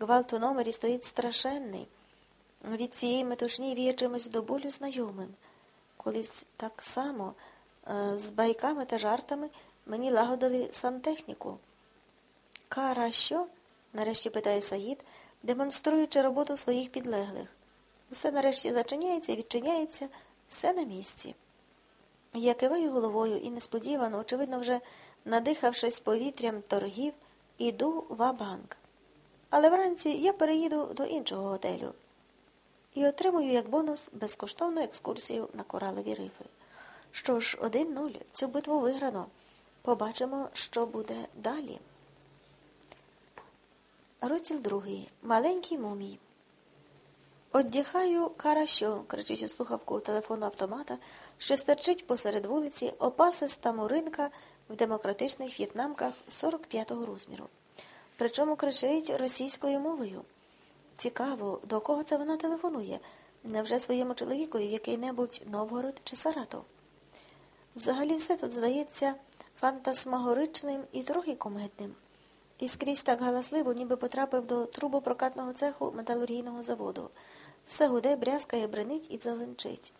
Гвалт у номері стоїть страшенний. Від цієї метушні віє чимось до болю знайомим. Колись так само е, з байками та жартами мені лагодили сантехніку. Кара що? нарешті питає Саїд, демонструючи роботу своїх підлеглих. Все нарешті зачиняється і відчиняється, все на місці. Я киваю головою і несподівано, очевидно, вже надихавшись повітрям торгів, іду в банк Але вранці я переїду до іншого готелю і отримую як бонус безкоштовну екскурсію на коралові рифи. Що ж, один нуль, цю битву виграно. Побачимо, що буде далі. Розділ другий. Маленький мумій. Оддіхаю каращо, кричить у слухавку телефону автомата, що стерчить посеред вулиці опасиста муринка в демократичних в'єтнамках 45-го розміру. Причому кричить російською мовою. Цікаво, до кого це вона телефонує? Невже своєму чоловікові який-небудь Новгород чи Саратов? Взагалі все тут здається фантасмагоричним і трохи комедним. І скрізь так галасливо, ніби потрапив до трубопрокатного цеху металургійного заводу. Все гуде, брязкає, бренить і дзеленчить.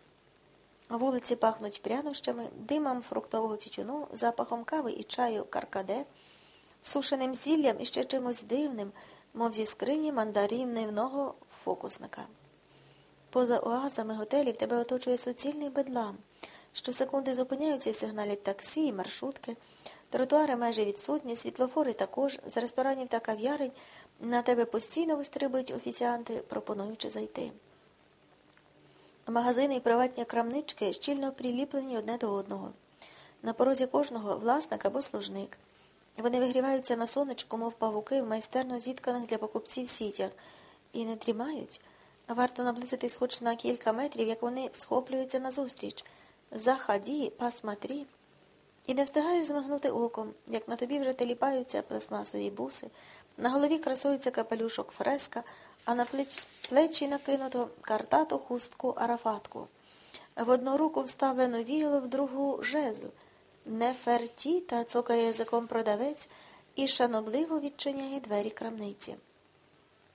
Вулиці пахнуть прянощами, димом фруктового тютюну, запахом кави і чаю каркаде, сушеним зіллям і ще чимось дивним, мов зі скрині мандарівнивного фокусника. Поза оазами готелів тебе оточує суцільний бедлам. Щосекунди зупиняються і сигналять таксі і маршрутки, тротуари майже відсутні, світлофори також, з ресторанів та кав'ярень на тебе постійно вистрибують офіціанти, пропонуючи зайти. Магазини і приватні крамнички щільно приліплені одне до одного. На порозі кожного власник або служник. Вони вигріваються на сонечку, мов павуки в майстерно зітканих для покупців сітях, і не дрімають. Варто наблизитись хоч на кілька метрів, як вони схоплюються назустріч. Заході, посмотрі. І не встигаєш змигнути оком, як на тобі вже теліпаються пластмасові буси, на голові красується капелюшок фреска, а на плеч... плечі накинуто картату хустку арафатку. В одну руку вставлено віяло, в другу жезл. Не ферті та цокає язиком продавець і шанобливо відчиняє двері крамниці.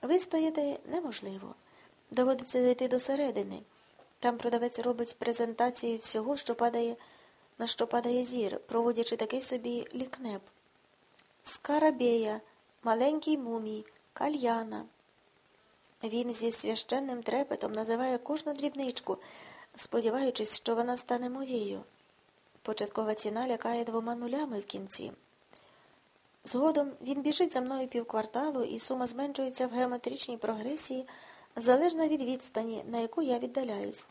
Вистояти неможливо. Доводиться зайти до середини. Там продавець робить презентації всього, що падає, на що падає зір, проводячи такий собі лікнеп. Скарабея, маленький мумій, кальяна. Він зі священним трепетом називає кожну дрібничку, сподіваючись, що вона стане моєю. Початкова ціна лякає двома нулями в кінці. Згодом він біжить за мною півкварталу, і сума зменшується в геометричній прогресії залежно від відстані, на яку я віддаляюсь.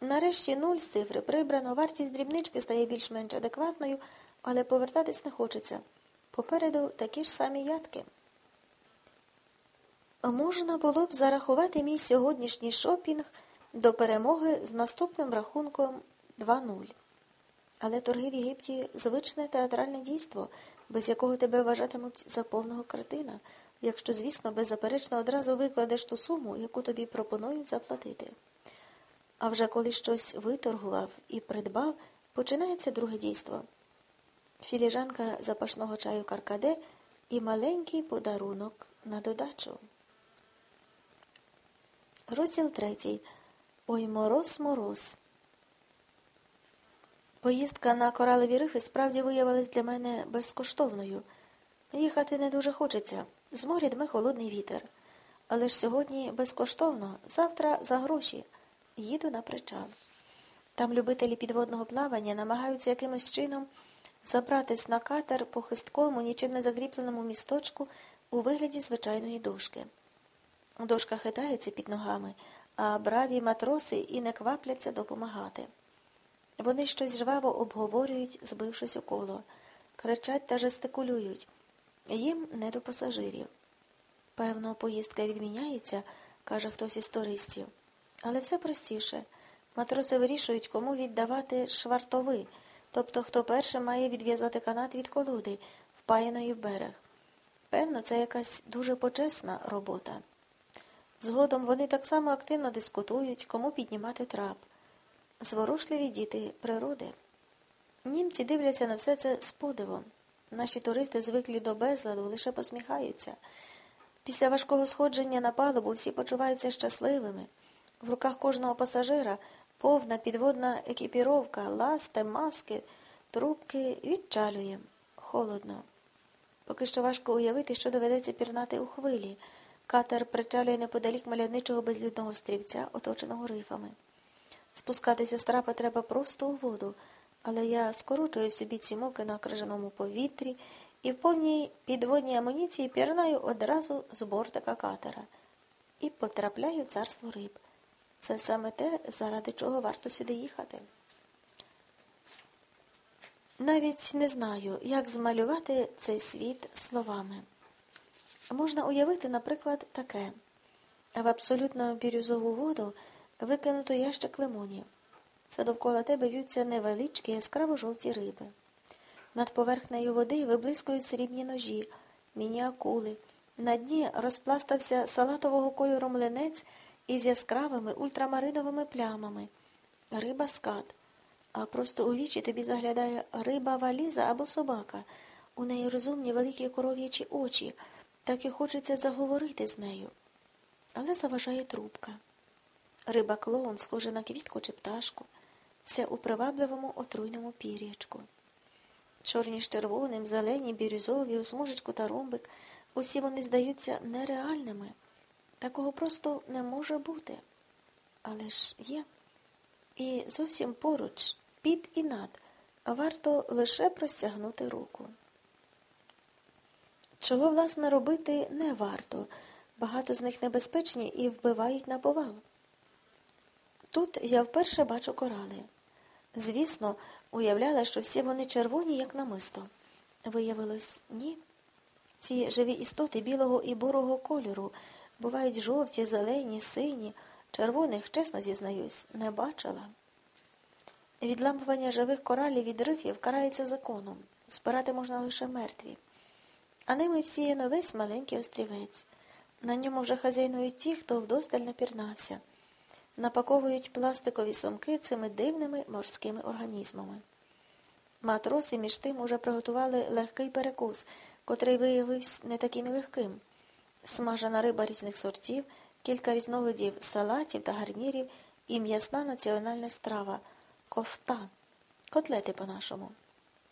Нарешті нуль з цифри прибрано, вартість дрібнички стає більш-менш адекватною, але повертатись не хочеться. Попереду такі ж самі ядки. Можна було б зарахувати мій сьогоднішній шопінг до перемоги з наступним рахунком 2-0. Але торги в Єгипті звичне театральне дійство, без якого тебе вважатимуть за повного кретина, якщо, звісно, беззаперечно одразу викладеш ту суму, яку тобі пропонують заплатити. А вже коли щось виторгував і придбав, починається друге дійство. Філіжанка запашного чаю каркаде і маленький подарунок на додачу. Розділ третій. Ой мороз мороз. Поїздка на коралові рифи справді виявилась для мене безкоштовною. Їхати не дуже хочеться. З моря дме холодний вітер. Але ж сьогодні безкоштовно, завтра за гроші. Їду на причал. Там любителі підводного плавання намагаються якимось чином забратись на катер по хисткому, нічим не закріпленому місточку у вигляді звичайної дошки. Дошка хитається під ногами, а браві матроси і не квапляться допомагати. Вони щось жваво обговорюють, збившись у коло, кричать та жестикулюють. Їм не до пасажирів. Певно, поїздка відміняється, каже хтось із туристів. Але все простіше. Матроси вирішують, кому віддавати швартови, тобто хто першим має відв'язати канат від колоди, впаяної в берег. Певно, це якась дуже почесна робота. Згодом вони так само активно дискутують, кому піднімати трап. Зворушливі діти природи. Німці дивляться на все це з подивом. Наші туристи звиклі до безладу, лише посміхаються. Після важкого сходження на палубу всі почуваються щасливими. В руках кожного пасажира повна підводна екіпіровка, ласти, маски, трубки відчалює. Холодно. Поки що важко уявити, що доведеться пірнати у хвилі. Катер причалює неподалік мальовничого безлюдного стрівця, оточеного рифами. Спускатися з трапа треба просто у воду, але я скорочую собі ці муки на крижаному повітрі і в повній підводній амуніції пірнаю одразу з бортика катера і потрапляю в царство риб. Це саме те, заради чого варто сюди їхати. Навіть не знаю, як змалювати цей світ словами. Можна уявити, наприклад, таке в абсолютно бірюзову воду викинуто ящик лимонів. Це довкола тебе в'ються невеличкі яскраво жовті риби. Над поверхнею води виблискують срібні ножі, міні-акули. На дні розпластався салатового кольору млинець із яскравими ультрамариновими плямами. Риба скат. А просто у вічі тобі заглядає риба валіза або собака. У неї розумні великі коров'ячі очі, так і хочеться заговорити з нею. Але заважає трубка. Риба клоун схожа на квітку чи пташку, вся у привабливому отруйному пір'ячку. Чорні з червоним, зелені, бірюзові, у смужечку та ромбик, усі вони здаються нереальними. Такого просто не може бути. Але ж є. І зовсім поруч, під і над, варто лише простягнути руку. Чого, власне, робити не варто. Багато з них небезпечні і вбивають на повал. Тут я вперше бачу корали. Звісно, уявляла, що всі вони червоні, як намисто. Виявилось, ні. Ці живі істоти білого і бурого кольору бувають жовті, зелені, сині, червоних, чесно зізнаюсь, не бачила. Відлампування живих коралів від рифів карається законом. Збирати можна лише мертві. А ними всіяно весь маленький острівець. На ньому вже хазяйнують ті, хто вдосталь напірнався напаковують пластикові сумки цими дивними морськими організмами. Матроси між тим уже приготували легкий перекус, котрий виявився не таким і легким. Смажена риба різних сортів, кілька різновидів салатів та гарнірів і м'ясна національна страва кофта, котлети по-нашому.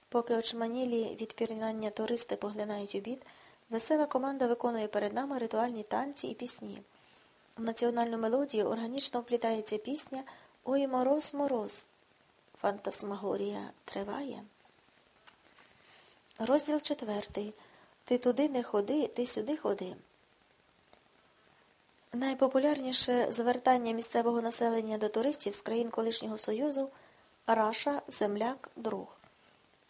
Поки очманілі від пірнання туристи поглинають обід, весела команда виконує перед нами ритуальні танці і пісні. В національну мелодію органічно вплітається пісня Ой мороз, мороз. Фантасмагорія триває. Розділ четвертий. Ти туди не ходи, ти сюди ходи. Найпопулярніше звертання місцевого населення до туристів з країн колишнього Союзу Раша, земляк, друг.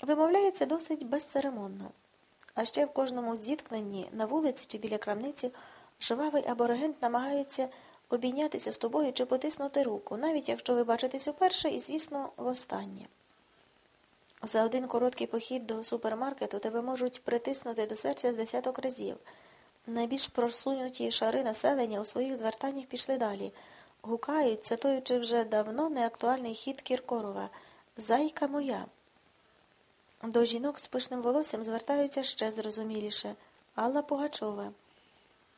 Вимовляється досить безцеремонно. А ще в кожному зіткненні на вулиці чи біля крамниці Жвавий аборигент намагається обійнятися з тобою чи потиснути руку, навіть якщо ви бачитесь уперше і, звісно, востаннє. За один короткий похід до супермаркету тебе можуть притиснути до серця з десяток разів. Найбільш просунуті шари населення у своїх звертаннях пішли далі. Гукають, цитуючи вже давно неактуальний хід Кіркорова Зайка моя. До жінок з пишним волоссям звертаються ще зрозуміліше Алла Пугачова.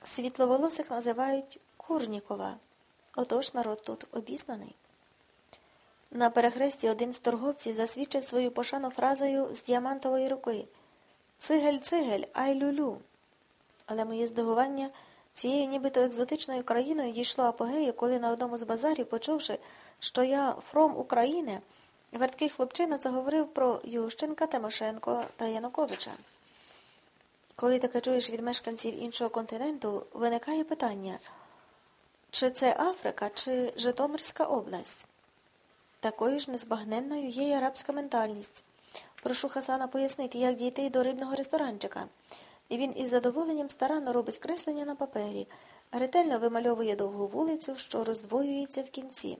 Світловолосих називають Курнікова. Отож народ тут обізнаний. На перехресті один з торговців засвідчив свою пошану фразою з діамантової руки Цигель, цигель, ай люлю. Але моє здивування цією нібито екзотичною країною дійшло апогею, коли на одному з базарів, почувши, що я фром України, верткий хлопчина заговорив про Ющенка, Тимошенко та Януковича. Коли таке чуєш від мешканців іншого континенту, виникає питання, чи це Африка, чи Житомирська область? Такою ж незбагненною є й арабська ментальність. Прошу Хасана пояснити, як дійти до рибного ресторанчика. І він із задоволенням старанно робить креслення на папері, ретельно вимальовує довгу вулицю, що роздвоюється в кінці.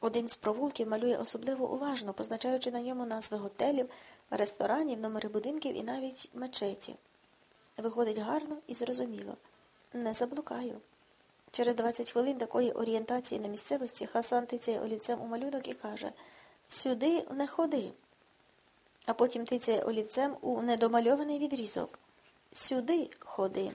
Один з провулків малює особливо уважно, позначаючи на ньому назви готелів, ресторанів, номери будинків і навіть мечеті. Виходить гарно і зрозуміло. Не заблукаю. Через 20 хвилин такої орієнтації на місцевості Хасан тицяє олівцем у малюнок і каже Сюди не ходи. А потім тицяє олівцем у недомальований відрізок. Сюди ходи.